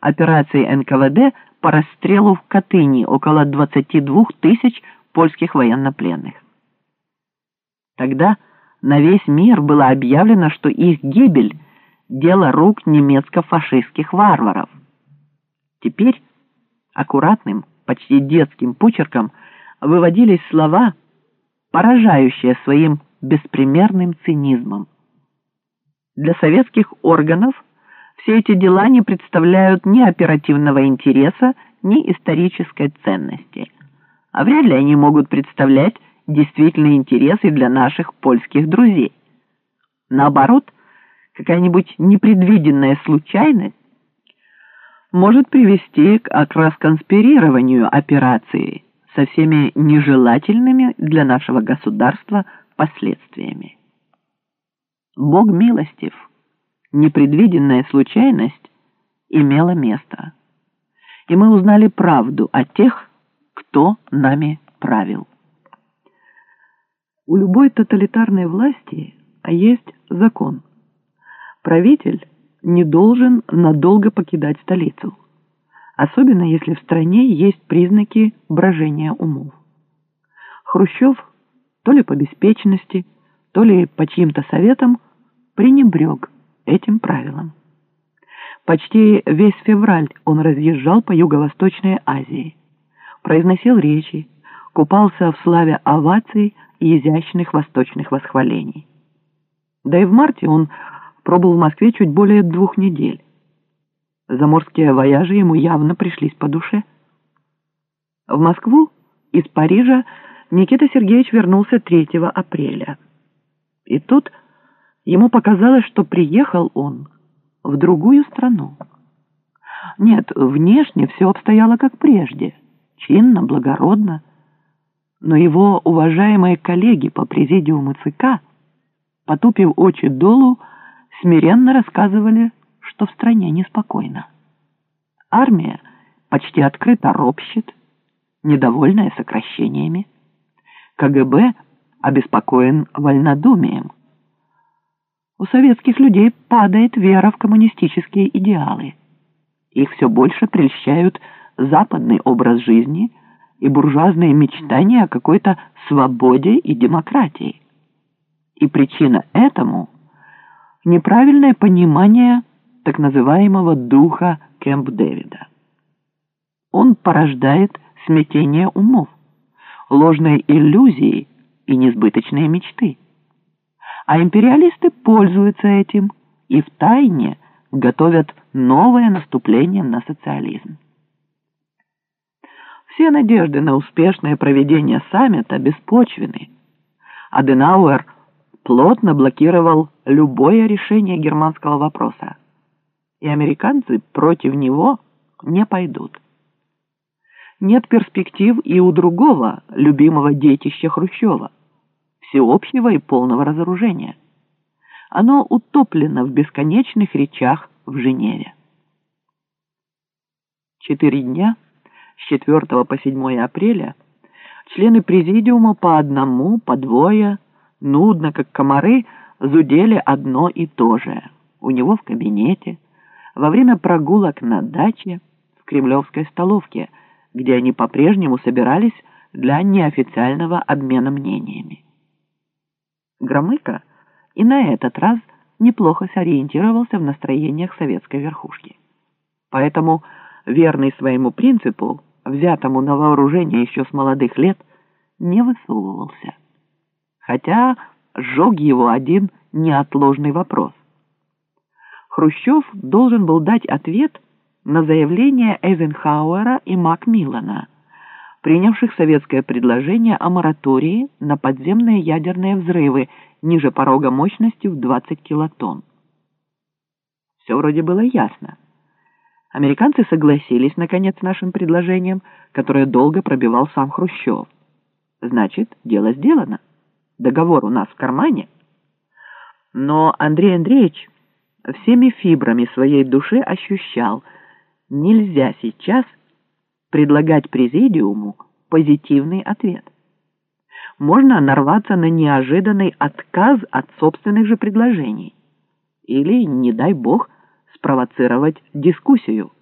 операции НКВД по расстрелу в Катыни около 22 тысяч польских военнопленных. Тогда на весь мир было объявлено, что их гибель – дело рук немецко-фашистских варваров. Теперь аккуратным, почти детским почерком выводились слова, поражающие своим беспримерным цинизмом. Для советских органов все эти дела не представляют ни оперативного интереса, ни исторической ценности, а вряд ли они могут представлять действительные интересы для наших польских друзей. Наоборот, какая-нибудь непредвиденная случайность может привести к расконспирированию операции со всеми нежелательными для нашего государства последствиями. Бог милостив, непредвиденная случайность имела место, и мы узнали правду о тех, кто нами правил. У любой тоталитарной власти есть закон. Правитель не должен надолго покидать столицу, особенно если в стране есть признаки брожения умов. Хрущев то ли по беспечности, то ли по чьим-то советам пренебрег этим правилам. Почти весь февраль он разъезжал по Юго-Восточной Азии, произносил речи, купался в славе оваций и изящных восточных восхвалений. Да и в марте он пробыл в Москве чуть более двух недель. Заморские вояжи ему явно пришлись по душе. В Москву из Парижа Никита Сергеевич вернулся 3 апреля. И тут ему показалось, что приехал он в другую страну. Нет, внешне все обстояло как прежде, чинно, благородно, но его уважаемые коллеги по президиуму ЦК, потупив очи долу, смиренно рассказывали, что в стране неспокойно. Армия почти открыто ропщет, недовольная сокращениями. КГБ обеспокоен вольнодумием. У советских людей падает вера в коммунистические идеалы. Их все больше прельщают западный образ жизни и буржуазные мечтания о какой-то свободе и демократии. И причина этому – неправильное понимание так называемого духа Кэмп-Дэвида. Он порождает смятение умов, ложные иллюзии и несбыточные мечты. А империалисты пользуются этим и втайне готовят новое наступление на социализм. Все надежды на успешное проведение саммита беспочвены. Аденауэр – плотно блокировал любое решение германского вопроса, и американцы против него не пойдут. Нет перспектив и у другого любимого детища Хрущева, всеобщего и полного разоружения. Оно утоплено в бесконечных речах в Женеве. Четыре дня с 4 по 7 апреля члены президиума по одному, по двое – нудно, как комары, зудели одно и то же. У него в кабинете, во время прогулок на даче, в кремлевской столовке, где они по-прежнему собирались для неофициального обмена мнениями. Громыко и на этот раз неплохо сориентировался в настроениях советской верхушки. Поэтому, верный своему принципу, взятому на вооружение еще с молодых лет, не высовывался хотя сжег его один неотложный вопрос. Хрущев должен был дать ответ на заявление Эйзенхауэра и Макмиллана, принявших советское предложение о моратории на подземные ядерные взрывы ниже порога мощностью в 20 килотонн. Все вроде было ясно. Американцы согласились, наконец, с нашим предложением, которое долго пробивал сам Хрущев. Значит, дело сделано договор у нас в кармане. Но Андрей Андреевич всеми фибрами своей души ощущал, нельзя сейчас предлагать президиуму позитивный ответ. Можно нарваться на неожиданный отказ от собственных же предложений или, не дай бог, спровоцировать дискуссию.